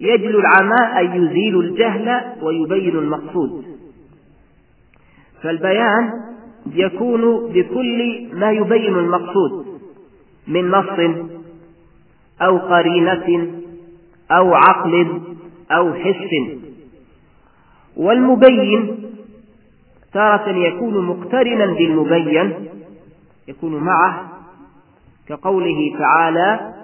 يجلو العمى أي يزيل الجهل ويبين المقصود. فالبيان يكون بكل ما يبين المقصود من نص أو قرينة أو عقل أو حس. والمبين تارة يكون مقترنا بالمبين يكون معه كقوله تعالى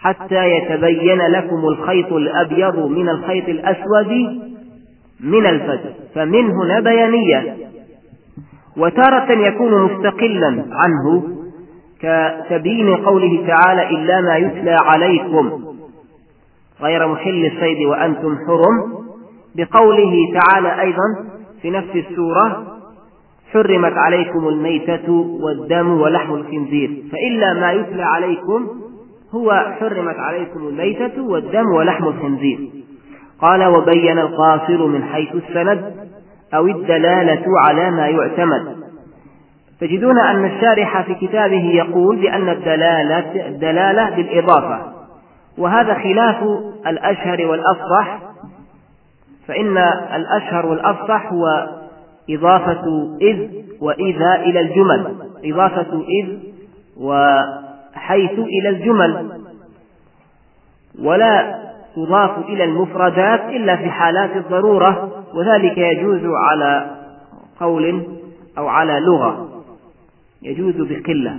حتى يتبين لكم الخيط الأبيض من الخيط الأسود من الفجر. فمن هنا بيانية وتارة يكون مستقلا عنه كتبين قوله تعالى إلا ما يتلى عليكم. غير محل الصيد وأنتم حرم. بقوله تعالى أيضا في نفس السورة حرمت عليكم الميتة والدم ولحم الخنزير. فإلا ما يتلى عليكم هو حرمت عليكم الميتة والدم ولحم الخنزير. قال وبين القاصر من حيث السند أو الدلالة على ما يعتمد. تجدون أن الشارح في كتابه يقول بأن الدلالة الدلالة بالإضافة. وهذا خلاف الأشهر والأفصح فإن الأشهر والأفصح هو إضافة إذ وإذا إلى الجمل. إضافة إذ وحيث إلى الجمل. ولا تضاف إلى المفردات إلا في حالات الضرورة وذلك يجوز على قول أو على لغة. يجوز بقلة.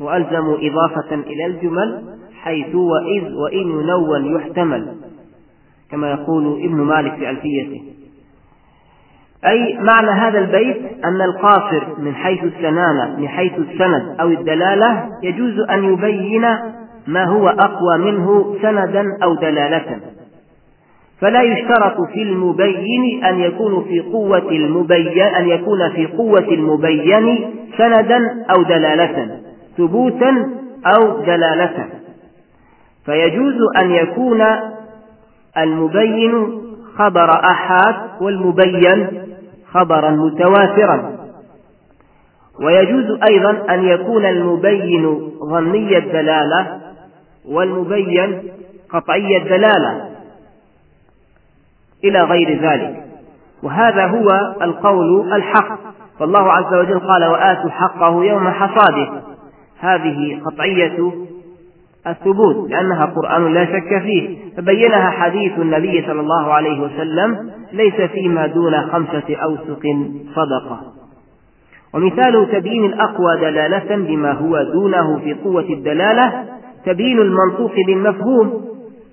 وألزم إضافة إلى الجمل حيث وإذ وإن ينون يحتمل كما يقول ابن مالك في ألفيته. أي معنى هذا البيت؟ أن القاصر من حيث السنانة من حيث السند أو الدلالة يجوز أن يبين ما هو أقوى منه سندا أو دلالة. فلا يشترط في المبين أن يكون في قوة المبين أن يكون في قوة المبين سندا أو دلالة ثبوتا أو دلالة. فيجوز أن يكون المبين خبر أحاد والمبين خبرا متواترا. ويجوز أيضا أن يكون المبين ظني الدلالة والمبين قطعي الدلالة إلى غير ذلك. وهذا هو القول الحق. فالله عز وجل قال وآتوا حقه يوم حصاده. هذه قطعية الثبوت لأنها قرآن لا شك فيه. فبينها حديث النبي صلى الله عليه وسلم ليس فيما دون خمسة أوسق صدقة. ومثال تبيين الأقوى دلالة بما هو دونه في قوة الدلالة تبيين المنطوق بالمفهوم.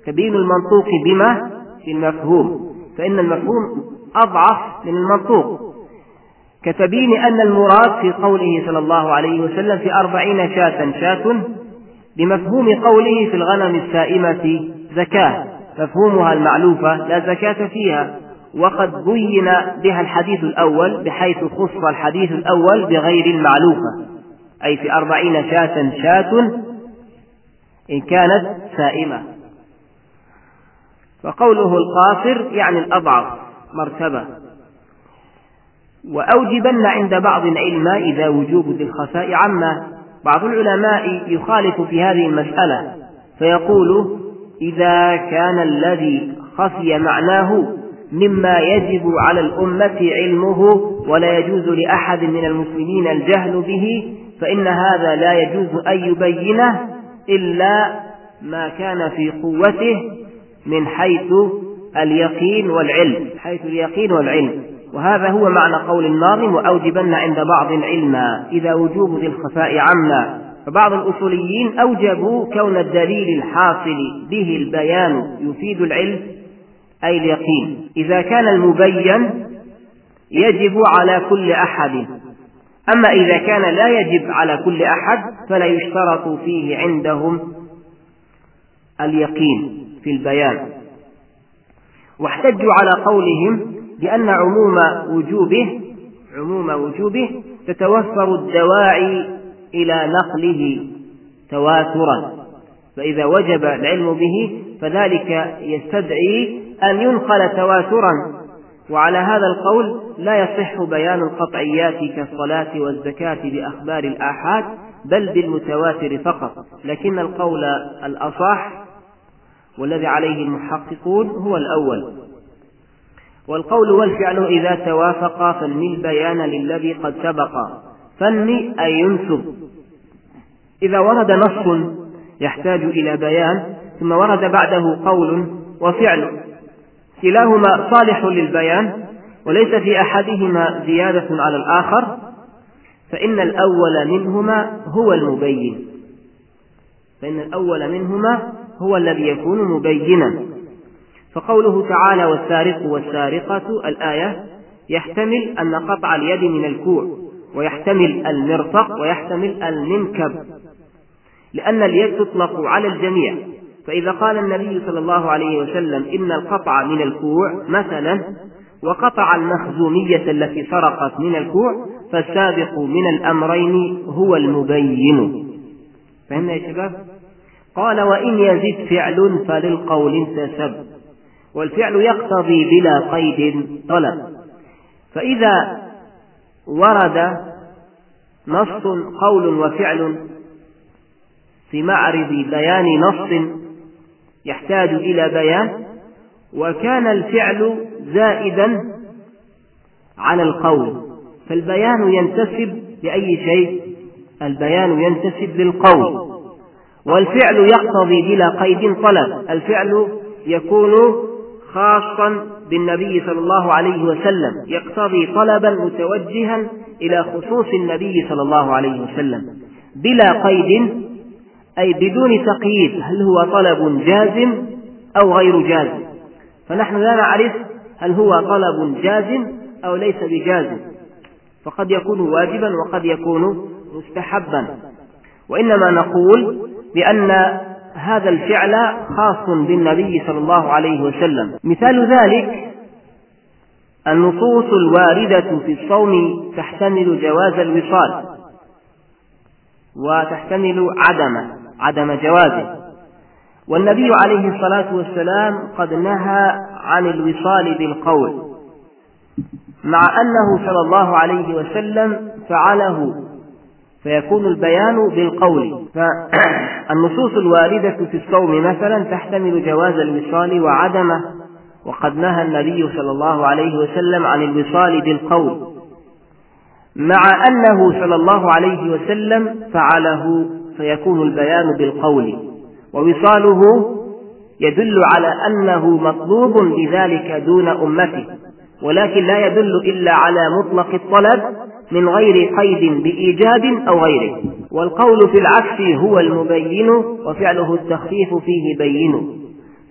تبيين المنطوق بما؟ بالمفهوم. فإن المفهوم أضعف من المنطوق. كتبين أن المراد في قوله صلى الله عليه وسلم في أربعين شاة شاة بمفهوم قوله في الغنم السائمة زكاة مفهومها المعلوفة لا زكاة فيها. وقد بين بها الحديث الأول بحيث خص الحديث الأول بغير المعلوفة أي في أربعين شاة شاة إن كانت سائمة. وقوله القاصر يعني الأضعف مرتبة. وأوجبن عند بعض العلم إذا وجوب ذي الخفاء عما بعض العلماء يخالف في هذه المسألة فيقول إذا كان الذي خفي معناه مما يجب على الأمة علمه ولا يجوز لأحد من المسلمين الجهل به فإن هذا لا يجوز أن يبينه إلا ما كان في قوته من حيث اليقين والعلم حيث اليقين والعلم. وهذا هو معنى قول الناظم وأوجبن عند بعض علما إذا وجوب ذي الخفاء عما. فبعض الأصوليين أوجبوا كون الدليل الحاصل به البيان يفيد العلم أي اليقين. إذا كان المبين يجب على كل أحد. أما إذا كان لا يجب على كل أحد فلا يشترط فيه عندهم اليقين في البيان. واحتجوا على قولهم بأن عموم وجوبه عموم وجوبه تتوفر الدواعي إلى نقله تواترا. فإذا وجب العلم به فذلك يستدعي أن ينقل تواترا. وعلى هذا القول لا يصح بيان القطعيات كالصلاة والزكاة بأخبار الآحاد بل بالمتواتر فقط. لكن القول الأصح والذي عليه المحققون هو الأول. والقول والفعل إذا توافقا فانمي البيان للذي قد سبق. فني أي ينسب. إذا ورد نص يحتاج إلى بيان ثم ورد بعده قول وفعل. كلاهما صالح للبيان وليس في أحدهما زيادة على الآخر فإن الأول منهما هو المبين. فإن الأول منهما هو الذي يكون مبينا. فقوله تعالى والسارق والسارقة الآية يحتمل أن قطع اليد من الكوع ويحتمل المرفق ويحتمل المنكب. لأن اليد تطلق على الجميع. فإذا قال النبي صلى الله عليه وسلم إن القطع من الكوع مثلا وقطع المخزومية التي سرقت من الكوع فالسابق من الأمرين هو المبين. فهمنا يا شباب؟ قال وإن يزد فعل فللقول انتسب. والفعل يقتضي بلا قيد طلب. فإذا ورد نص قول وفعل في معرض بيان نص يحتاج إلى بيان وكان الفعل زائدا على القول فالبيان ينتسب لأي شيء؟ البيان ينتسب للقول. والفعل يقتضي بلا قيد طلب الفعل يكون خاصا بالنبي صلى الله عليه وسلم يقتضي طلبا متوجها إلى خصوص النبي صلى الله عليه وسلم بلا قيد أي بدون تقييد هل هو طلب جازم أو غير جازم. فنحن لا نعرف هل هو طلب جازم أو ليس بجازم. فقد يكون واجبا وقد يكون مستحبا. وإنما نقول بأن هذا الفعل خاص بالنبي صلى الله عليه وسلم. مثال ذلك النصوص الواردة في الصوم تحتمل جواز الوصال وتحتمل عدم عدم جوازه. والنبي عليه الصلاة والسلام قد نهى عن الوصال بالقول مع أنه صلى الله عليه وسلم فعله فيكون البيان بالقول. فالنصوص الواردة في الصوم مثلا تحتمل جواز الوصال وعدمه وقد نهى النبي صلى الله عليه وسلم عن الوصال بالقول. مع أنه صلى الله عليه وسلم فعله فيكون البيان بالقول. ووصاله يدل على أنه مطلوب بذلك دون أمته ولكن لا يدل إلا على مطلق الطلب من غير قيد بإيجاب أو غيره. والقول في العكس هو المبين وفعله التخفيف فيه بين.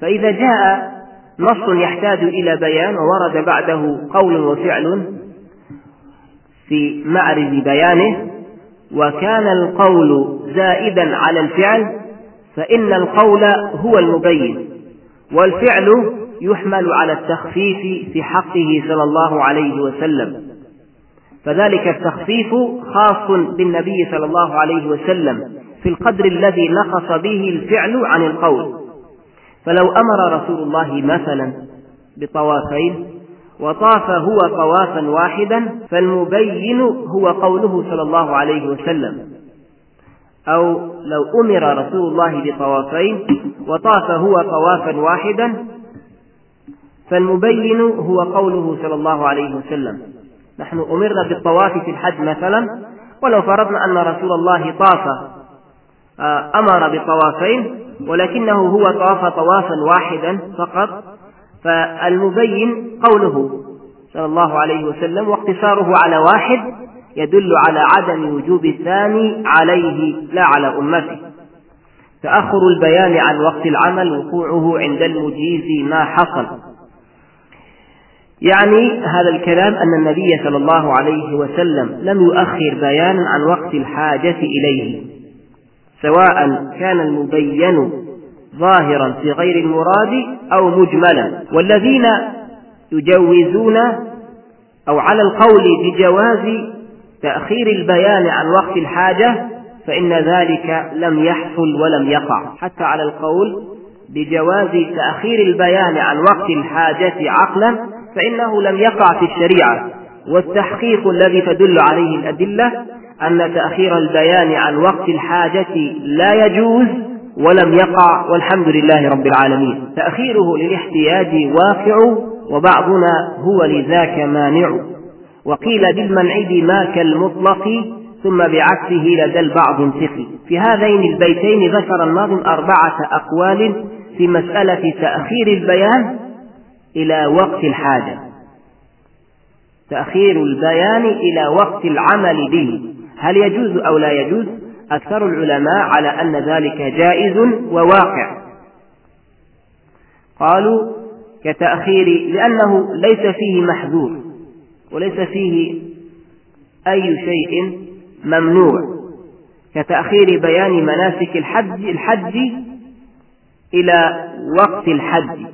فإذا جاء نص يحتاج إلى بيان وورد بعده قول وفعل في معرض بيانه وكان القول زائدا على الفعل فإن القول هو المبين. والفعل يحمل على التخفيف في حقه صلى الله عليه وسلم. فذلك التخفيف خاص بالنبي صلى الله عليه وسلم في القدر الذي نقص به الفعل عن القول. فلو أمر رسول الله مثلا بطوافين وطاف هو طوافا واحدا فالمبين هو قوله صلى الله عليه وسلم. أو لو أمر رسول الله بطوافين وطاف هو طوافا واحدا فالمبين هو قوله صلى الله عليه وسلم. نحن أمرنا بالطواف في الحج مثلا ولو فرضنا أن رسول الله طاف آه، أمر بطوافين ولكنه هو طاف طوافا واحدا فقط فالمبين قوله صلى الله عليه وسلم واقتصاره على واحد يدل على عدم وجوب الثاني عليه لا على أمته. تأخر البيان عن وقت العمل وقوعه عند المجيز ما حصل. يعني هذا الكلام أن النبي صلى الله عليه وسلم لم يؤخر بيانا عن وقت الحاجة إليه سواء كان المبين ظاهرا في غير المراد أو مجملا. والذين يجوزون أو على القول بجواز تأخير البيان عن وقت الحاجة فإن ذلك لم يحصل ولم يقع. حتى على القول بجواز تأخير البيان عن وقت الحاجة عقلا فإنه لم يقع في الشريعة. والتحقيق الذي تدل عليه الأدلة أن تأخير البيان عن وقت الحاجة لا يجوز ولم يقع والحمد لله رب العالمين. تأخيره للاحتياج واقع وبعضنا هو لذاك مانع. وقيل بالمنع بما كالمطلق ثم بعكسه لدى البعض انتقي. في هذين البيتين ذكر الناظم أربعة أقوال في مسألة تأخير البيان إلى وقت الحاجة. تأخير البيان إلى وقت العمل به. هل يجوز أو لا يجوز؟ أكثر العلماء على أن ذلك جائز وواقع. قالوا كتأخير لأنه ليس فيه محذور وليس فيه أي شيء ممنوع. كتأخير بيان مناسك الحج الحج إلى وقت الحج.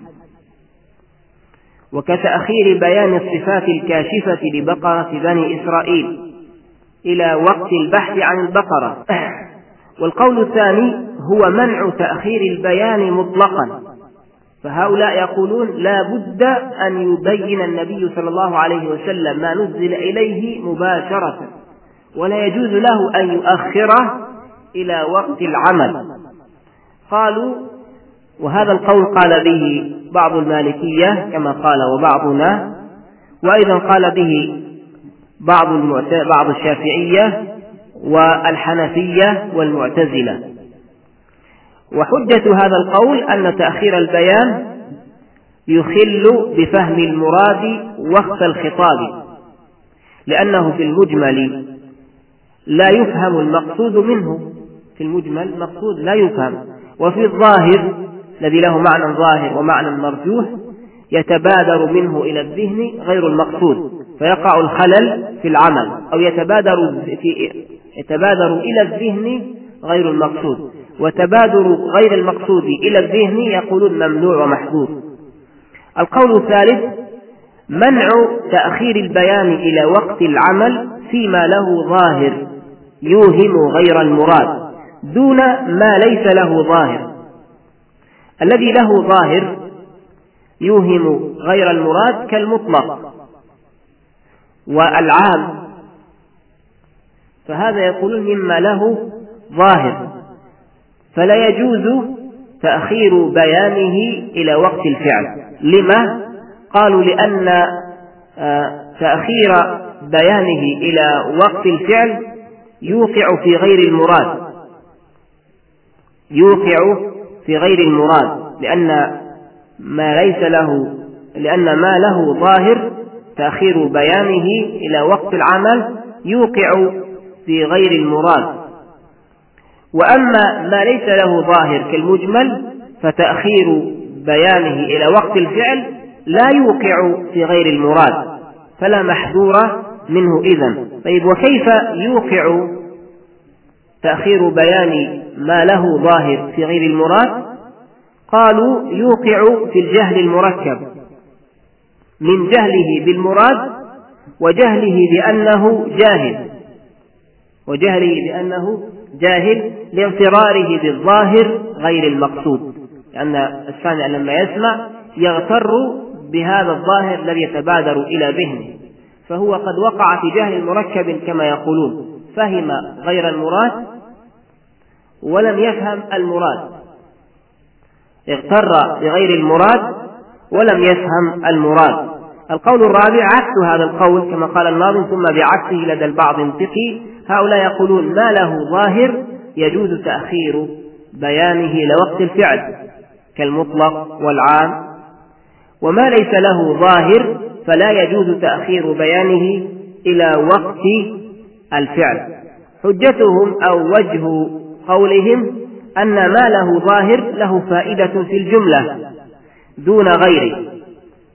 وكتأخير بيان الصفات الكاشفة لبقرة بني إسرائيل إلى وقت البحث عن البقرة. والقول الثاني هو منع تأخير البيان مطلقا. فهؤلاء يقولون لا بد أن يبين النبي صلى الله عليه وسلم ما نزل إليه مباشرة ولا يجوز له أن يؤخره إلى وقت العمل. قالوا وهذا القول قال به بعض المالكية كما قال وبعضنا وأيضا قال به بعض بعض الشافعية والحنفية والمعتزلة. وحجة هذا القول أن تأخير البيان يخل بفهم المراد وقت الخطاب لأنه في المجمل لا يفهم المقصود منه في المجمل مقصود لا يفهم وفي الظاهر الذي له معنى ظاهر ومعنى مرجوح يتبادر منه إلى الذهن غير المقصود فيقع الخلل في العمل أو يتبادر في يتبادر إلى الذهن غير المقصود وتبادر غير المقصود إلى الذهن يقولون ممنوع ومحظور القول الثالث منع تأخير البيان إلى وقت العمل فيما له ظاهر يوهم غير المراد دون ما ليس له ظاهر. الذي له ظاهر يوهم غير المراد كالمطلق والعام. فهذا يقولون مما له ظاهر. فلا يجوز تأخير بيانه إلى وقت الفعل. لما؟ قالوا لأن آه، تأخير بيانه إلى وقت الفعل يوقع في غير المراد. يوقع في غير المراد لأن ما ليس له لأن ما له ظاهر تأخير بيانه إلى وقت العمل يوقع في غير المراد. وأما ما ليس له ظاهر كالمجمل فتأخير بيانه إلى وقت الفعل لا يوقع في غير المراد فلا محذور منه إذن. طيب وكيف يوقع تأخير بيان ما له ظاهر في غير المراد؟ قالوا يوقع في الجهل المركب. من جهله بالمراد وجهله بأنه جاهل. وجهله بأنه جاهل لاغتراره بالظاهر غير المقصود. لأن السامع لما يسمع يغتر بهذا الظاهر الذي يتبادر إلى ذهنه. فهو قد وقع في جهل مركب كما يقولون. فهم غير المراد ولم يفهم المراد. اغتر بغير المراد ولم يفهم المراد. القول الرابع عكس هذا القول كما قال الناظم ثم بعكسه لدى البعض انتقي هؤلاء يقولون ما له ظاهر يجوز تأخير بيانه لوقت الفعل كالمطلق والعام. وما ليس له ظاهر فلا يجوز تأخير بيانه إلى وقت الفعل. حجتهم أو وجه قولهم أن ما له ظاهر له فائدة في الجملة دون غيره.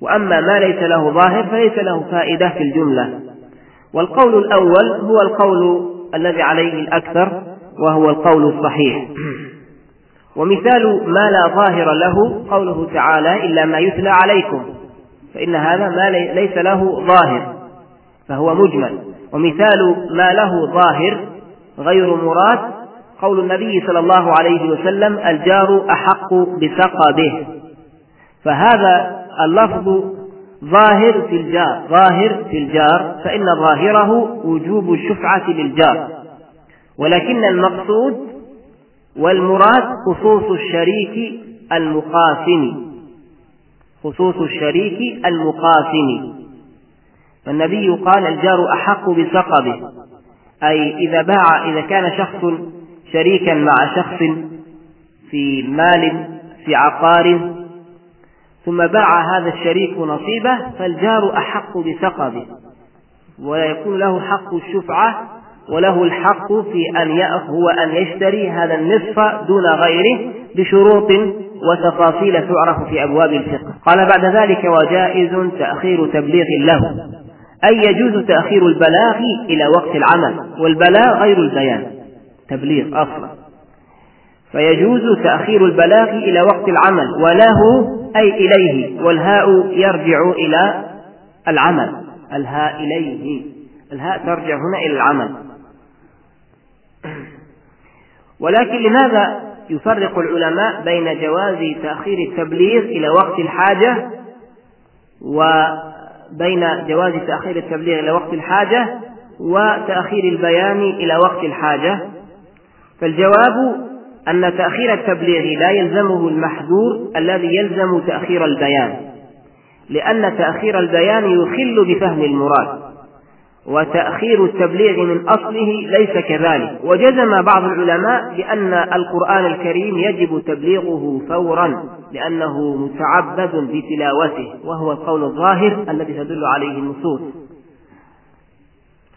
وأما ما ليس له ظاهر فليس له فائدة في الجملة. والقول الأول هو القول الذي عليه الأكثر وهو القول الصحيح. ومثال ما لا ظاهر له قوله تعالى إلا ما يتلى عليكم فإن هذا ما ليس له ظاهر فهو مجمل. ومثال ما له ظاهر غير مراد قول النبي صلى الله عليه وسلم الجار أحق بسقبه فهذا اللفظ ظاهر في الجار ظاهر في الجار فإن ظاهره وجوب الشفعة للجار. ولكن المقصود والمراد خصوص الشريك المقاسم. خصوص الشريك المقاسم. فالنبي قال الجار أحق بسقبه. أي إذا باع إذا كان شخص شريكا مع شخص في مال في عقار ثم باع هذا الشريك نصيبه فالجار أحق بسقبه. ويكون له حق الشفعة وله الحق في أن هو أن يشتري هذا النصف دون غيره بشروط وتفاصيل تعرف في أبواب الفقه. قال بعد ذلك وجائز تأخير تبليغ له. أي يجوز تأخير البلاغ إلى وقت العمل والبلاغ غير البيان تبليغ أصلا. فيجوز تأخير البلاغ إلى وقت العمل وله أي إليه والهاء يرجع إلى العمل. الهاء إليه الهاء ترجع هنا إلى العمل. ولكن لماذا يفرق العلماء بين جواز تأخير التبليغ إلى وقت الحاجة وبين جواز تأخير التبليغ إلى وقت الحاجة وتأخير البيان إلى وقت الحاجة. فالجواب أن تأخير التبليغ لا يلزمه المحذور الذي يلزم تأخير البيان لأن تأخير البيان يخل بفهم المراد. وتأخير التبليغ من أصله ليس كذلك. وجزم بعض العلماء بأن القرآن الكريم يجب تبليغه فورا لأنه متعبد بتلاوته وهو القول الظاهر الذي تدل عليه النصوص.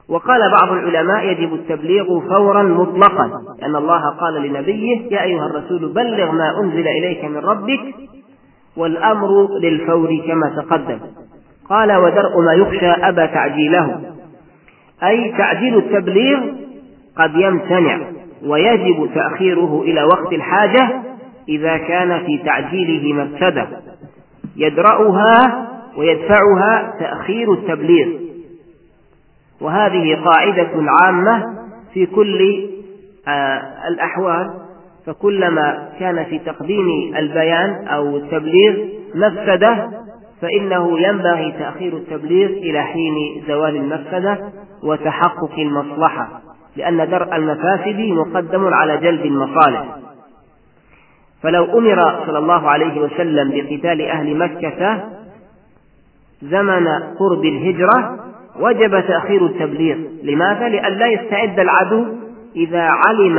وقال بعض العلماء يجب التبليغ فورا مطلقا لأن الله قال لنبيه يا أيها الرسول بلغ ما أنزل إليك من ربك والأمر للفور كما تقدم. قال ودرء ما يخشى أبى تعجيله. أي تعجيل التبليغ قد يمتنع ويجب تأخيره إلى وقت الحاجة إذا كان في تعجيله مفسدة يدرأها ويدفعها تأخير التبليغ. وهذه قاعدة عامة في كل آه، الأحوال. فكلما كان في تقديم البيان أو التبليغ مفسدة فإنه ينبغي تأخير التبليغ إلى حين زوال المفسدة. وتحقق المصلحة لأن درء المفاسد مقدم على جلب المصالح. فلو أمر صلى الله عليه وسلم بقتال أهل مكة زمن قرب الهجرة وجب تأخير التبليغ. لماذا؟ لئلا يستعد العدو إذا علم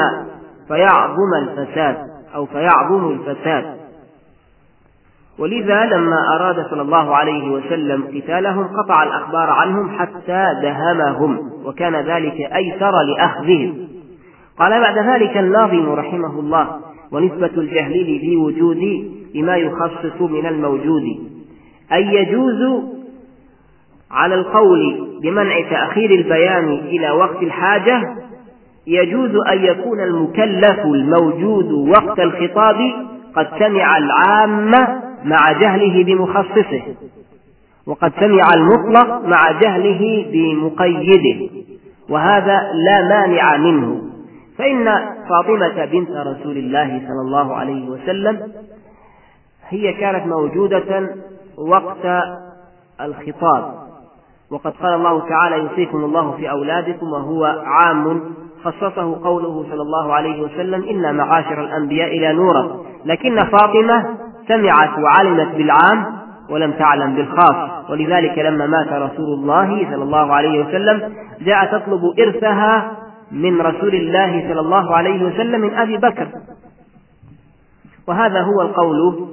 فيعظم الفساد أو فيعظم الفساد. ولذا لما أراد صلى الله عليه وسلم قتالهم قطع الأخبار عنهم حتى دهمهم وكان ذلك أيسر لأخذهم. قال بعد ذلك الناظم رحمه الله ونسبة الجهل ذي وجود بما يخصص من الموجود أي يجوز على القول بمنع تأخير البيان إلى وقت الحاجة يجوز أن يكون المكلف الموجود وقت الخطاب قد سمع العامة مع جهله بمخصصه وقد سمع المطلق مع جهله بمقيده وهذا لا مانع منه. فإن فاطمة بنت رسول الله صلى الله عليه وسلم هي كانت موجودة وقت الخطاب وقد قال الله تعالى يوصيكم الله في أولادكم وهو عام خصصه قوله صلى الله عليه وسلم إنا معاشر الأنبياء لا نورا لكن فاطمة سمعت وعلمت بالعام ولم تعلم بالخاص. ولذلك لما مات رسول الله صلى الله عليه وسلم جاء تطلب إرثها من رسول الله صلى الله عليه وسلم من أبي بكر. وهذا هو القول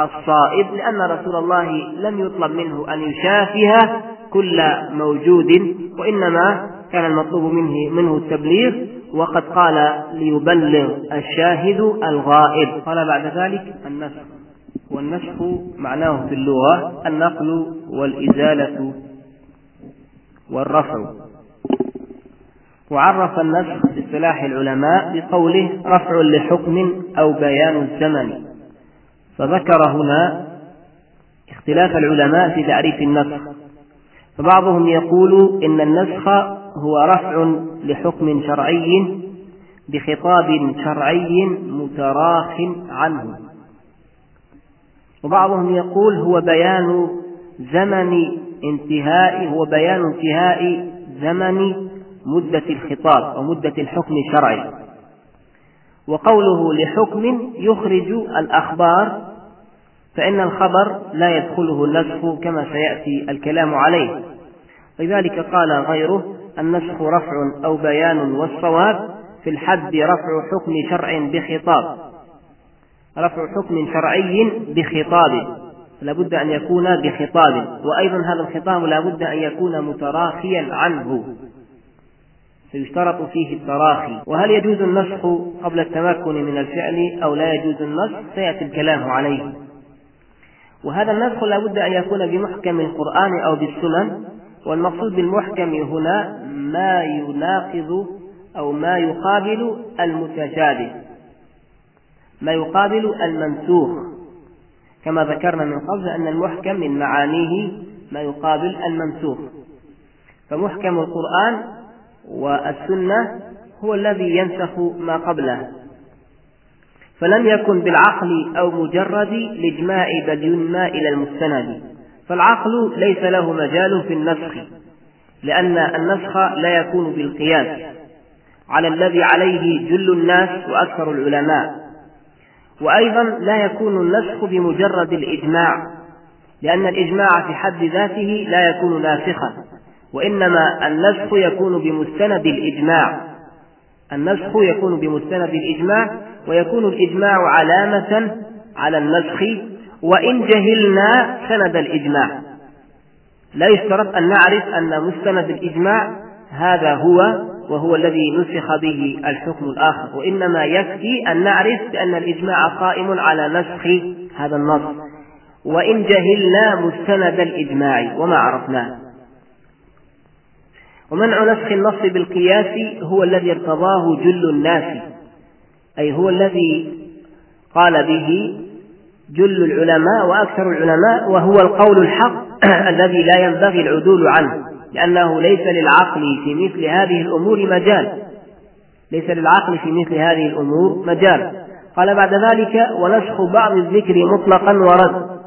الصائب لأن رسول الله لم يطلب منه أن يشافه كل موجود وإنما كان المطلوب منه منه التبليغ وقد قال ليبلغ الشاهد الغائب. قال بعد ذلك النسخ. والنسخ معناه في اللغة النقل والإزالة والرفع. وعرف النسخ باصطلاح العلماء بقوله رفع لحكم أو بيان الزمن. فذكر هنا اختلاف العلماء في تعريف النسخ. فبعضهم يقول إن النسخ هو رفع لحكم شرعي بخطاب شرعي متراخ عنه. وبعضهم يقول هو بيان زمن انتهاء هو بيان انتهاء زمن مدة الخطاب أو مدة الحكم الشرعي. وقوله لحكم يخرج الأخبار فإن الخبر لا يدخله النسخ كما سيأتي الكلام عليه. لذلك قال غيره النسخ رفع أو بيان والصواب في الحد رفع حكم شرع بخطاب. رفع حكم شرعي بخطاب لابد أن يكون بخطاب. وأيضا هذا الخطاب لابد أن يكون متراخيا عنه. فيشترط فيه التراخي. وهل يجوز النسخ قبل التمكن من الفعل أو لا يجوز النسخ؟ سيأتي الكلام عليه. وهذا النسخ لابد أن يكون بمحكم القرآن أو بالسنن. والمقصود بالمحكم هنا ما يناقض أو ما يقابل المتشابه ما يقابل المنسوخ. كما ذكرنا من قبل أن المحكم من معانيه ما يقابل المنسوخ. فمحكم القرآن والسنة هو الذي ينسخ ما قبله. فلم يكن بالعقل أو مجرد الإجماع بل ينمى إلى المستند. فالعقل ليس له مجال في النسخ لأن النسخ لا يكون بالقياس. على الذي عليه جل الناس وأكثر العلماء. وأيضا لا يكون النسخ بمجرد الإجماع لأن الإجماع في حد ذاته لا يكون ناسخا. وإنما النسخ يكون بمستند الإجماع. النسخ يكون بمستند الإجماع ويكون الإجماع علامة على النسخ وإن جهلنا سند الإجماع. لا يشترط أن نعرف أن مستند الإجماع هذا هو وهو الذي نسخ به الحكم الآخر وإنما يكفي أن نعرف بأن الإجماع قائم على نسخ هذا النص. وإن جهلنا مستند الإجماع وما عرفناه. ومنع نسخ النص بالقياس هو الذي ارتضاه جل الناس أي هو الذي قال به جل العلماء وأكثر العلماء وهو القول الحق الذي لا ينبغي العدول عنه لأنه ليس للعقل في مثل هذه الأمور مجال. ليس للعقل في مثل هذه الأمور مجال. قال بعد ذلك ونسخ بعض الذكر مطلقا ورد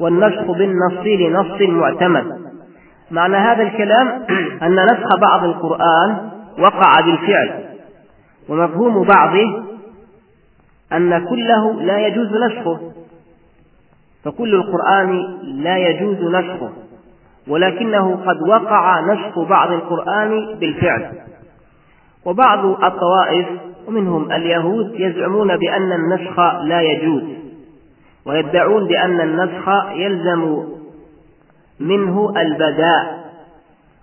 والنسخ بالنص لنص معتمد. معنى هذا الكلام أن نسخ بعض القرآن وقع بالفعل. ومفهوم بعضه أن كله لا يجوز نسخه. فكل القرآن لا يجوز نسخه ولكنه قد وقع نسخ بعض القرآن بالفعل. وبعض الطوائف ومنهم اليهود يزعمون بأن النسخ لا يجوز ويدعون بأن النسخ يلزم منه البداء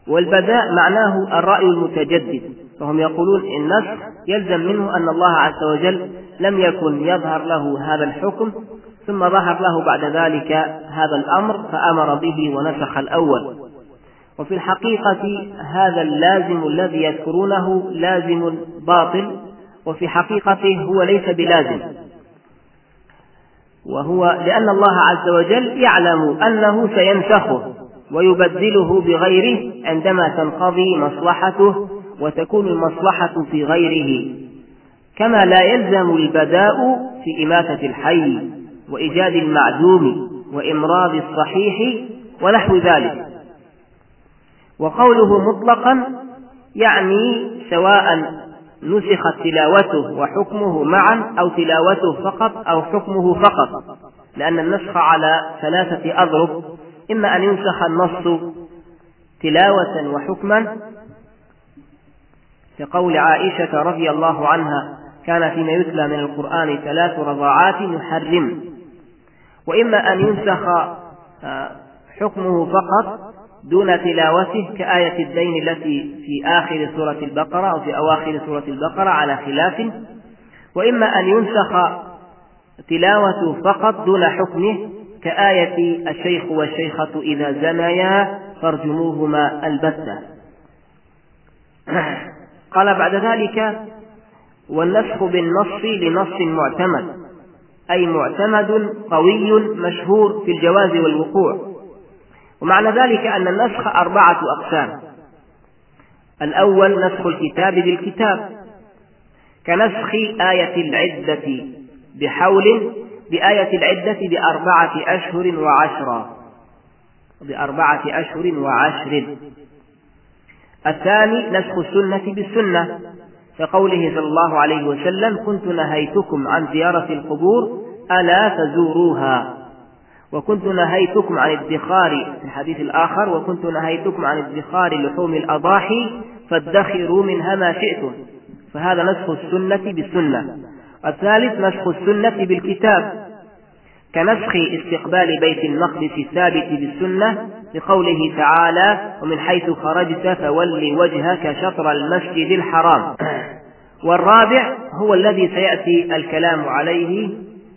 والبداء معناه الرأي المتجدد فهم يقولون النسخ يلزم منه أن الله عز وجل لم يكن يظهر له هذا الحكم ثم ظهر له بعد ذلك هذا الأمر فأمر به ونسخ الأول. وفي الحقيقة هذا اللازم الذي يذكرونه لازم باطل وفي حقيقته هو ليس بلازم. وهو لأن الله عز وجل يعلم أنه سينسخه ويبدله بغيره عندما تنقضي مصلحته وتكون المصلحة في غيره. كما لا يلزم البداء في إماتة الحي. وإيجاد المعدوم وإمراض الصحيح ونحو ذلك. وقوله مطلقا يعني سواء نسخت تلاوته وحكمه معا أو تلاوته فقط أو حكمه فقط لأن النسخ على ثلاثة أضرب إما أن ينسخ النص تلاوة وحكما كقول عائشة رضي الله عنها كان فيما يتلى من القرآن ثلاث رضاعات يحرم. وإما أن ينسخ آه، حكمه فقط دون تلاوته كآية الدين التي في آخر سورة البقرة أو في أواخر سورة البقرة على خلاف. وإما أن ينسخ تلاوته فقط دون حكمه كآية الشيخ والشيخة إذا زنيا فارجموهما البتة. قال بعد ذلك والنسخ بالنص لنص معتمد. أي معتمد قوي مشهور في الجواز والوقوع. ومعنى ذلك أن النسخ أربعة أقسام. الأول نسخ الكتاب بالكتاب. كنسخ آية العدة بحول بآية العدة بأربعة أشهر وعشرا بأربعة أشهر وعشر. الثاني نسخ السنة بالسنة. كقوله صلى الله عليه وسلم كنت نهيتكم عن زيارة القبور ألا فزوروها وكنت نهيتكم عن ادخار في الحديث الآخر وكنت نهيتكم عن ادخار لحوم الأضاحي فادخروا منها ما شئتم. فهذا نسخ السنة بالسنة. الثالث نسخ السنة بالكتاب. كنسخ استقبال بيت المقدس الثابت بالسنة بقوله تعالى ومن حيث خرجت فول وجهك شطر المسجد الحرام. والرابع هو الذي سيأتي الكلام عليه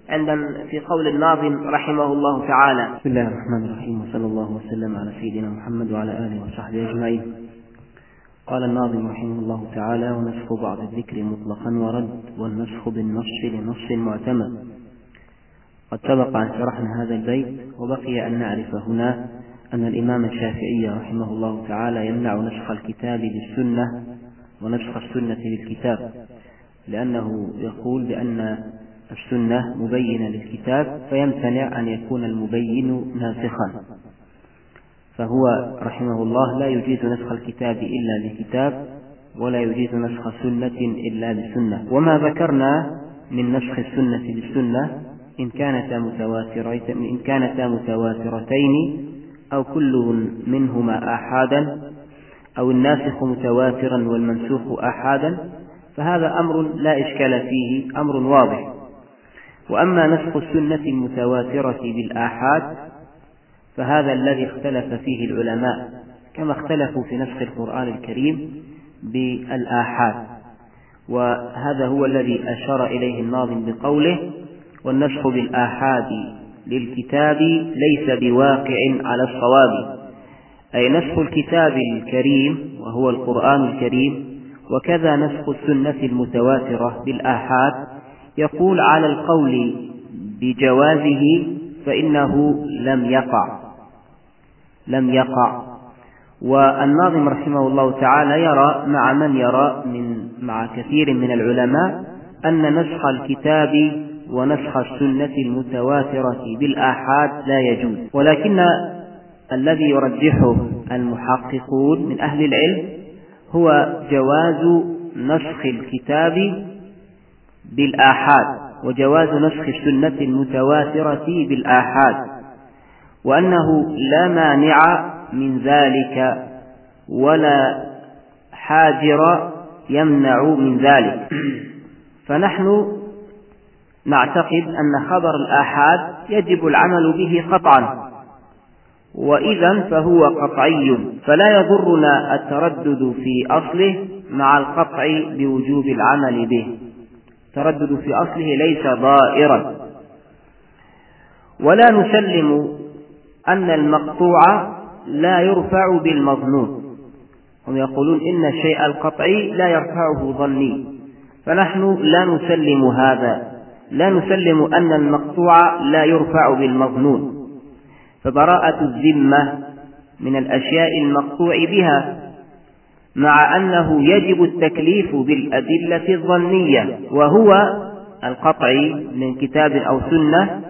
عند في قول الناظم رحمه الله تعالى. بسم الله الرحمن الرحيم وصلى الله وسلم على سيدنا محمد وعلى آله وصحبه أجمعين. قال الناظم رحمه الله تعالى ونسخ بعض الذكر مطلقا ورد والنسخ بالنص لنص معتمد. قد سبق أن شرحنا هذا البيت وبقي أن نعرف هنا أن الإمام الشافعي رحمه الله تعالى يمنع نسخ الكتاب بالسنة ونسخ السنة بالكتاب لأنه يقول بأن السنة مبينة للكتاب فيمتنع أن يكون المبين ناسخا. فهو رحمه الله لا يجيز نسخ الكتاب إلا بكتاب ولا يجيز نسخ سنة إلا بسنة وما ذكرنا من نسخ السنة بالسنة إن إن كانتا متواترتين أو كل منهما آحادا أو الناسخ متواترا والمنسوخ آحادا فهذا أمر لا إشكال فيه أمر واضح. وأما نسخ السنة المتواترة بالآحاد فهذا الذي اختلف فيه العلماء كما اختلفوا في نسخ القرآن الكريم بالآحاد. وهذا هو الذي أشار إليه الناظم بقوله والنسخ بالآحاد للكتاب ليس بواقع على الصواب. أي نسخ الكتاب الكريم وهو القرآن الكريم وكذا نسخ السنة المتواترة بالآحاد يقول على القول بجوازه فإنه لم يقع. لم يقع. والناظم رحمه الله تعالى يرى مع من يرى من مع كثير من العلماء أن نسخ الكتاب ونسخ السنة المتواترة بالآحاد لا يجوز. ولكن الذي يرجحه المحققون من أهل العلم هو جواز نسخ الكتاب بالآحاد وجواز نسخ السنة المتواترة بالآحاد وأنه لا مانع من ذلك ولا حاجر يمنع من ذلك. فنحن نعتقد أن خبر الآحاد يجب العمل به قطعا. وإذا فهو قطعي فلا يضرنا التردد في أصله مع القطع بوجوب العمل به. التردد في أصله ليس ضائرا. ولا نسلم أن المقطوع لا يرفع بالمظنون هم يقولون إن الشيء القطعي لا يرفعه ظني. فنحن لا نسلم هذا. لا نسلم أن المقطوع لا يرفع بالمظنون فبراءة الذمة من الأشياء المقطوع بها مع أنه يجب التكليف بالأدلة الظنية وهو القطعي من كتاب أو سنة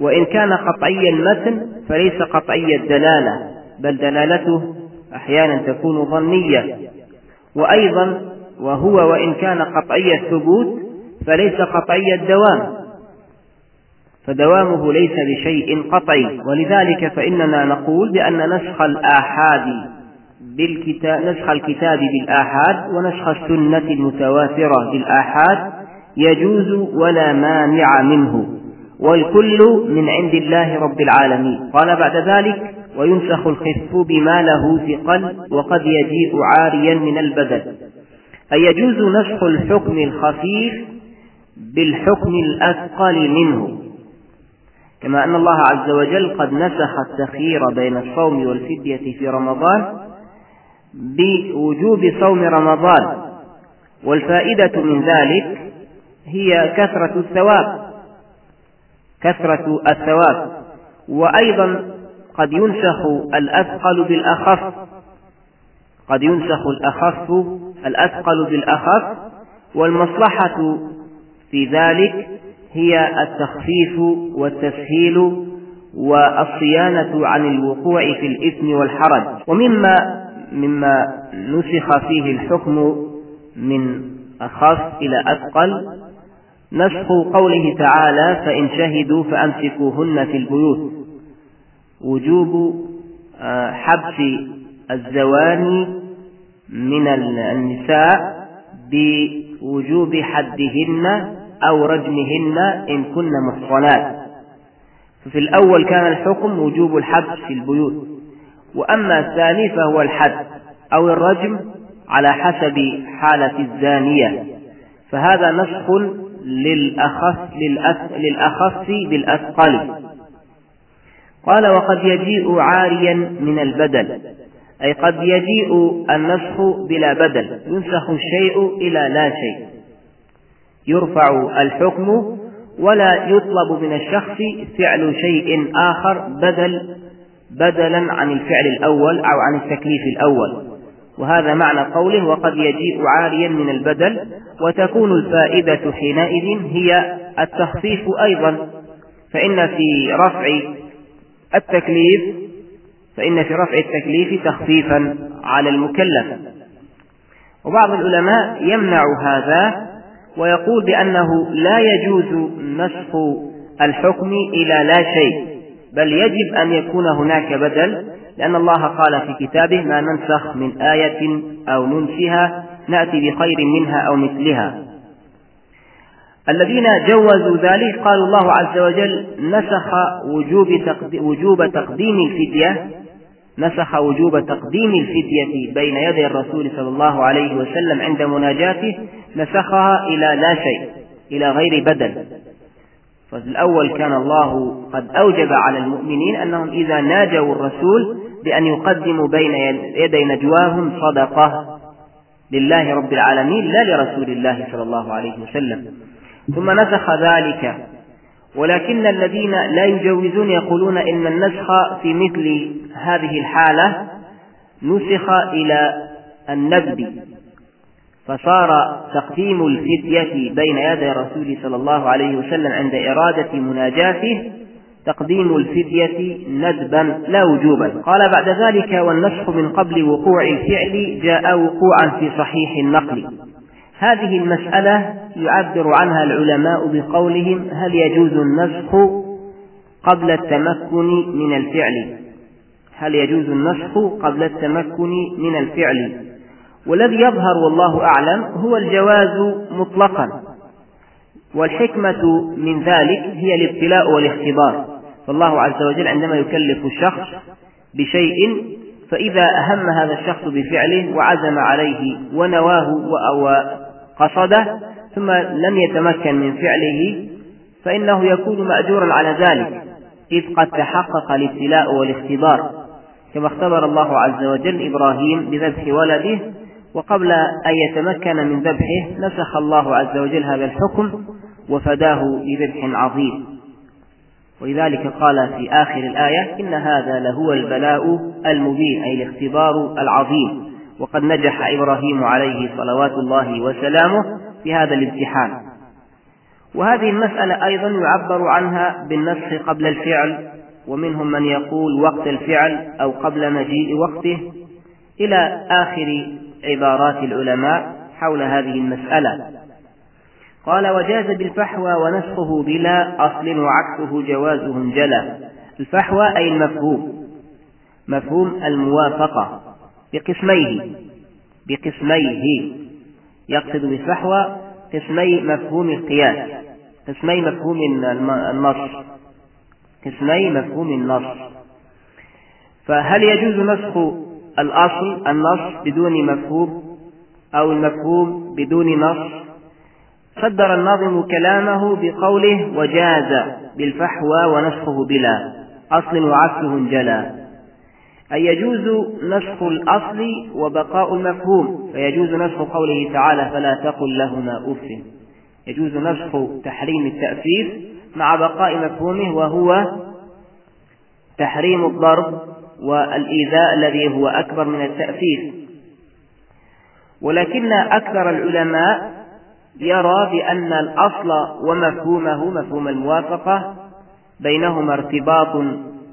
وإن كان قطعي المتن فليس قطعي الدلالة بل دلالته أحيانا تكون ظنية. وأيضا وهو وإن كان قطعي الثبوت فليس قطعي الدوام. فدوامه ليس بشيء قطعي. ولذلك فإننا نقول بأن نسخ الآحاد بالكتاب نسخ الكتاب بالآحاد ونسخ السنة المتواترة بالآحاد يجوز ولا مانع منه. والكل من عند الله رب العالمين. قال بعد ذلك وينسخ الخف بما له ثقل وقد يجيء عاريا من البدل أي يجوز نسخ الحكم الخفيف بالحكم الأثقل منه. كما أن الله عز وجل قد نسخ التخيير بين الصوم والفدية في رمضان بوجوب صوم رمضان. والفائدة من ذلك هي كثرة الثواب. كثرة الثواب. وأيضا قد ينسخ الأثقل بالأخف. قد ينسخ الأخف الأثقل بالأخف. والمصلحة في ذلك هي التخفيف والتسهيل والصيانة عن الوقوع في الإثم والحرج. ومما مما نسخ فيه الحكم من أخف إلى أثقل نسخ قوله تعالى فإن شهدوا فأمسكوهن في البيوت وجوب آه، حبس الزواني من النساء بوجوب حدهن أو رجمهن إن كن محصنات ففي الأول كان الحكم وجوب الحبس في البيوت. وأما الثاني فهو الحد أو الرجم على حسب حالة الزانية. فهذا نسخ للأخف, للأخف بالأثقل. قال وقد يجيء عاريا من البدل. أي قد يجيء النسخ بلا بدل. ينسخ الشيء إلى لا شيء. يرفع الحكم ولا يطلب من الشخص فعل شيء آخر بدل بدلا عن الفعل الأول أو عن التكليف الأول. وهذا معنى قوله وقد يجيء عاريا من البدل وتكون الفائدة حينئذ هي التخفيف أيضا. فإن في رفع التكليف فإن في رفع التكليف تخفيفا على المكلف. وبعض العلماء يمنع هذا ويقول بأنه لا يجوز نسخ الحكم إلى لا شيء بل يجب أن يكون هناك بدل لأن الله قال في كتابه ما ننسخ من آية أو ننسها نأتي بخير منها أو مثلها. الذين جوزوا ذلك قال الله عز وجل نسخ وجوب تقديم الفدية نسخ وجوب تقديم الفدية بين يدي الرسول صلى الله عليه وسلم عند مناجاته نسخها إلى لا شيء إلى غير بدل. ففي الأول كان الله قد أوجب على المؤمنين أنهم إذا ناجوا الرسول بأن يقدموا بين يدي نجواهم صدقة لله رب العالمين لا لرسول الله صلى الله عليه وسلم. ثم نسخ ذلك ولكن الذين لا يجوزون يقولون إن النسخ في مثل هذه الحالة نسخ إلى النبذ فصار تقديم الفتية بين يدي الرسول صلى الله عليه وسلم عند إرادة مناجاته تقديم الفدية ندبا لا وجوبا. قال بعد ذلك والنسخ من قبل وقوع الفعل جاء وقوعا في صحيح النقل. هذه المسألة يعبر عنها العلماء بقولهم هل يجوز النسخ قبل التمكن من الفعل؟ هل يجوز النسخ قبل التمكن من الفعل؟ والذي يظهر والله أعلم هو الجواز مطلقا والحكمة من ذلك هي الابتلاء والاختبار. فالله عز وجل عندما يكلف الشخص بشيء فإذا أهم هذا الشخص بفعله وعزم عليه ونواه وقصده ثم لم يتمكن من فعله فإنه يكون مأجورا على ذلك إذ قد تحقق الابتلاء والاختبار كما اختبر الله عز وجل إبراهيم بذبح ولده وقبل أن يتمكن من ذبحه نسخ الله عز وجل هذا الحكم وفداه بذبح عظيم. ولذلك قال في آخر الآية إن هذا لهو البلاء المبين أي الاختبار العظيم. وقد نجح إبراهيم عليه صلوات الله وسلامه في هذا الامتحان. وهذه المسألة أيضا يعبر عنها بالنسخ قبل الفعل ومنهم من يقول وقت الفعل أو قبل مجيء وقته إلى آخر عبارات العلماء حول هذه المسألة. قال وجاز بالفحوى ونسخه بلا أصل وعكسه جوازه انجلى. الفحوى أي المفهوم مفهوم الموافقة. بقسميه بقسميه. يقصد بالفحوى قسمي مفهوم القياس قسمي مفهوم النص قسمي مفهوم النص. فهل يجوز نسخ الأصل النص بدون مفهوم أو المفهوم بدون نص؟ صدر الناظم كلامه بقوله وجاز بالفحوى ونسخه بلا أصل وعكسه انجلى أي يجوز نسخ الأصل وبقاء المفهوم؟ فيجوز نسخ قوله تعالى فلا تقل لهما أف. يجوز نسخ تحريم التأثير مع بقاء مفهومه وهو تحريم الضرب والإيذاء الذي هو أكبر من التأثير ولكن أكثر العلماء يرى بأن الأصل ومفهومه مفهوم الموافقة بينهما ارتباط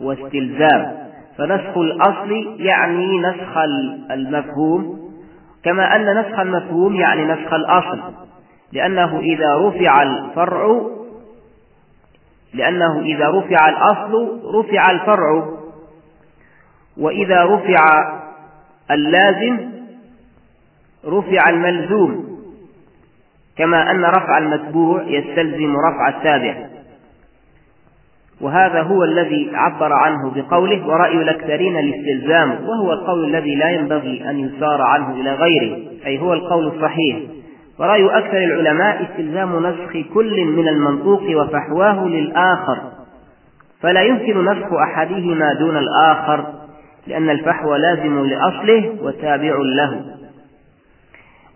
واستلزام. فنسخ الأصل يعني نسخ المفهوم كما أن نسخ المفهوم يعني نسخ الأصل لأنه إذا رفع الفرع لأنه إذا رفع الأصل رفع الفرع وإذا رفع اللازم رفع الملزوم كما أن رفع المتبوع يستلزم رفع التابع. وهذا هو الذي عبر عنه بقوله ورأي الأكثرين الاستلزام وهو القول الذي لا ينبغي أن يسار عنه إلى غيره أي هو القول الصحيح. ورأي أكثر العلماء استلزام نسخ كل من المنطوق وفحواه للآخر فلا يمكن نسخ أحدهما دون الآخر لأن الفحوى لازم لأصله وتابع له.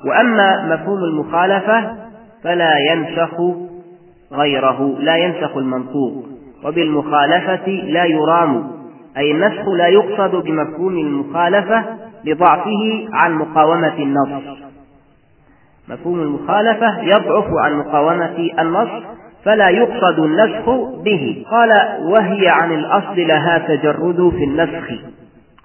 وأما مفهوم المخالفة فلا ينسخ غيره لا ينسخ المنطوق. وبالمخالفة لا يرام أي النسخ لا يقصد بمفهوم المخالفة لضعفه عن مقاومة النص. مفهوم المخالفة يضعف عن مقاومة النص فلا يقصد النسخ به. قال وهي عن الأصل لها تجرد في النسخ.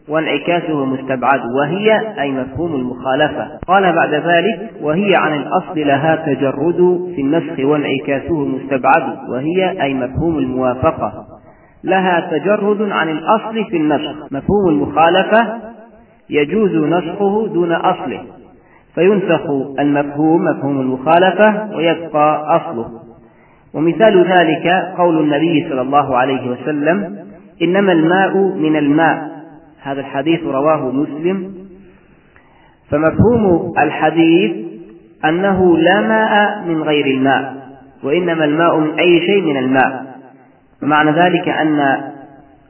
وانعكاسه مستبعد وهي أي مفهوم المخالفة. قال بعد ذلك وهي عن الأصل لها تجرد في النسخ وانعكاسه مستبعد وهي أي مفهوم الموافقة. لها تجرد عن الأصل في النسخ. مفهوم المخالفة يجوز نسخه دون أصله فينسخ المفهوم مفهوم المخالفة ويبقى أصله. ومثال ذلك قول النبي صلى الله عليه وسلم إنما الماء من الماء. هذا الحديث رواه مسلم. فمفهوم الحديث أنه لا ماء من غير الماء وإنما الماء من أي شيء من الماء. ومعنى ذلك أن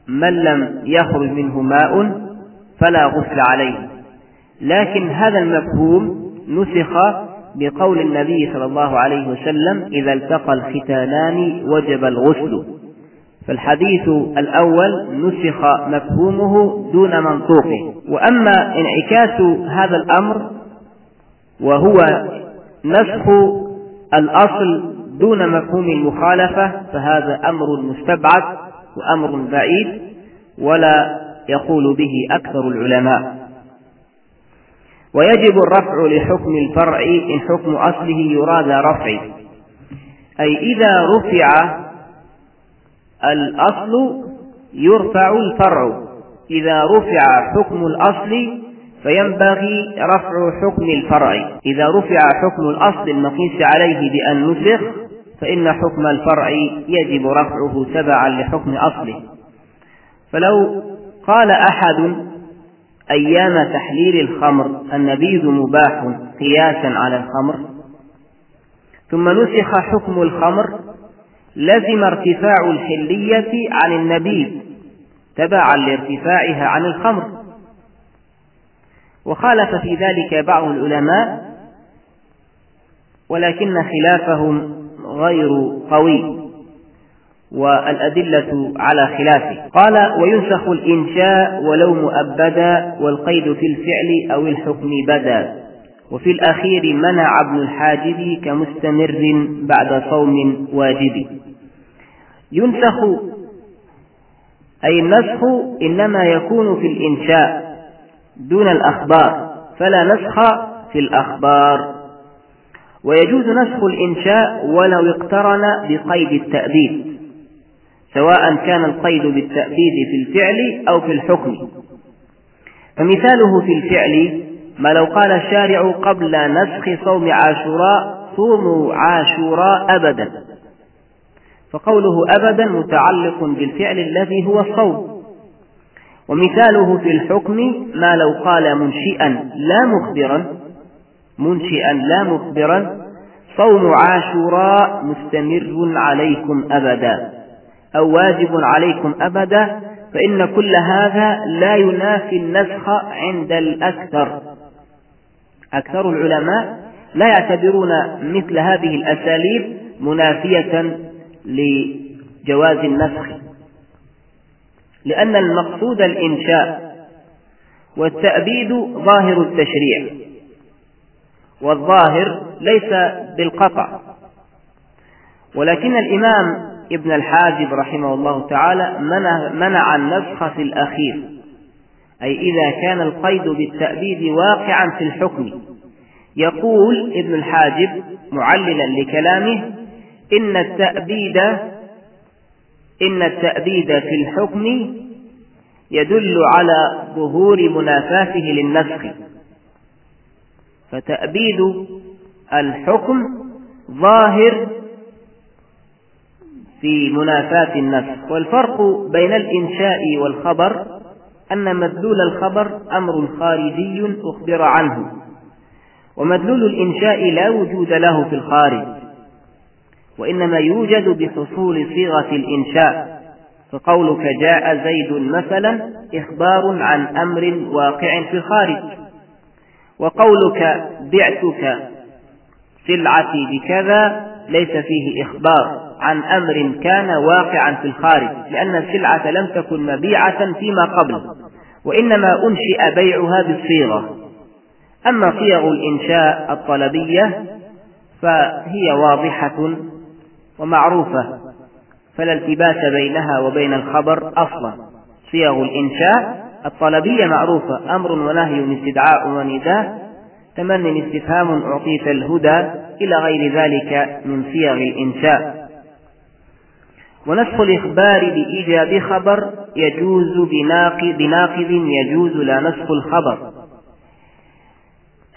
من لم يخرج منه ماء فلا غسل عليه. لكن هذا المفهوم نسخ بقول النبي صلى الله عليه وسلم إذا التقى الختانان وجب الغسل. فالحديث الأول نسخ مفهومه دون منطوقه. وأما انعكاس هذا الأمر وهو نسخ الأصل دون مفهوم المخالفة فهذا أمر مستبعد وأمر بعيد ولا يقول به أكثر العلماء. ويجب الرفع لحكم الفرع إن حكم أصله يراد رفع أي إذا رفع الأصل يرفع الفرع. إذا رفع حكم الأصل فينبغي رفع حكم الفرع. إذا رفع حكم الأصل المقيس عليه بأن نسخ فإن حكم الفرع يجب رفعه تبعا لحكم أصله. فلو قال أحد أيام تحليل الخمر النبيذ مباح قياسا على الخمر ثم نسخ حكم الخمر لزم ارتفاع الحلية عن النبيذ تبعا لارتفاعها عن الخمر. وخالف في ذلك بعض العلماء ولكن خلافهم غير قوي والأدلة على خلافه. قال وينسخ الإنشاء ولو مؤبدا والقيد في الفعل أو الحكم بدا. وفي الأخير منع ابن الحاجب كمستمر بعد صوم واجب. ينسخ أي النسخ إنما يكون في الإنشاء دون الأخبار فلا نسخ في الأخبار. ويجوز نسخ الإنشاء ولو اقترن بقيد التأبيد سواء كان القيد بالتأبيد في الفعل أو في الحكم. فمثاله في الفعل ما لو قال الشارع قبل نسخ صوم عاشوراء صوموا عاشوراء أبدا. فقوله أبدا متعلق بالفعل الذي هو الصوم. ومثاله في الحكم ما لو قال منشئا لا مخبرا منشئا لا مخبرا صوم عاشوراء مستمر عليكم أبدا أو واجب عليكم أبدا فإن كل هذا لا ينافي النسخ عند الأكثر. أكثر العلماء لا يعتبرون مثل هذه الأساليب منافية لجواز النسخ لأن المقصود الإنشاء والتأبيد ظاهر التشريع والظاهر ليس بالقطع. ولكن الإمام ابن الحاجب رحمه الله تعالى منع, النسخ في الأخير. أي إذا كان القيد بالتأبيد واقعا في الحكم. يقول ابن الحاجب معللا لكلامه إن التأبيد إن التأبيد في الحكم يدل على ظهور منافاته للنسخ فتأبيد الحكم ظاهر في منافاة النسخ والفرق بين الإنشاء والخبر أن مدلول الخبر أمر خارجي أخبر عنه ومدلول الإنشاء لا وجود له في الخارج وإنما يوجد بحصول صيغة الإنشاء فقولك جاء زيد مثلا إخبار عن أمر واقع في الخارج وقولك بعتك سلعتي بكذا ليس فيه إخبار. عن أمر كان واقعا في الخارج لأن السلعة لم تكن مبيعة فيما قبل وإنما أنشئ بيعها بالصيغة. أما صيغ الإنشاء الطلبية فهي واضحة ومعروفة فلا التباس بينها وبين الخبر أصلا. صيغ الإنشاء الطلبية معروفة أمر ونهي استدعاء ونداء تمن استفهام أعطيت الهدى إلى غير ذلك من صيغ الإنشاء. ونسخ الإخبار بإيجاب خبر يجوز بناقض, يجوز لا نسخ الخبر.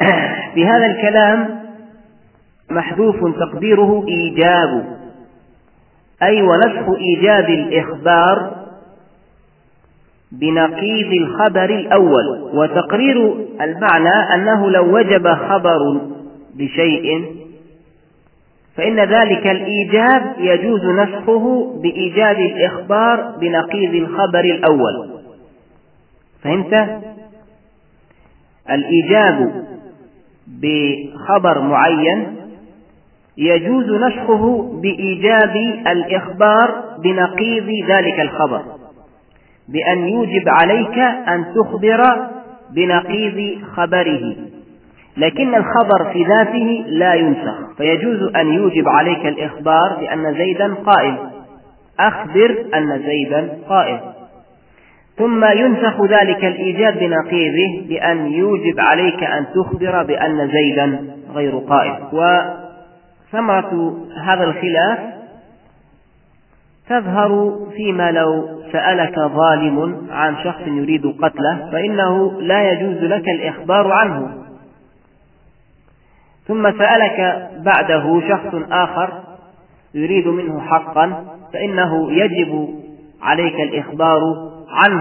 في هذا الكلام محذوف تقديره إيجاب. أي ونسخ إيجاب الإخبار بنقيض الخبر الأول. وتقرير المعنى أنه لو وجب خبر بشيء فإن ذلك الإيجاب يجوز نسخه بإيجاد الإخبار بنقيض الخبر الأول فهمت؟ الإيجاب بخبر معين يجوز نسخه بإيجاب الإخبار بنقيض ذلك الخبر بأن يوجب عليك أن تخبر بنقيض خبره لكن الخبر في ذاته لا ينسخ. فيجوز أن يوجب عليك الإخبار بأن زيدا قائم أخبر أن زيدا قائم ثم ينسخ ذلك الإيجاب بنقيضه بأن يوجب عليك أن تخبر بأن زيدا غير قائم وثمرة هذا الخلاف تظهر فيما لو سألك ظالم عن شخص يريد قتله فإنه لا يجوز لك الإخبار عنه. ثم سألك بعده شخص آخر يريد منه حقا فإنه يجب عليك الإخبار عنه.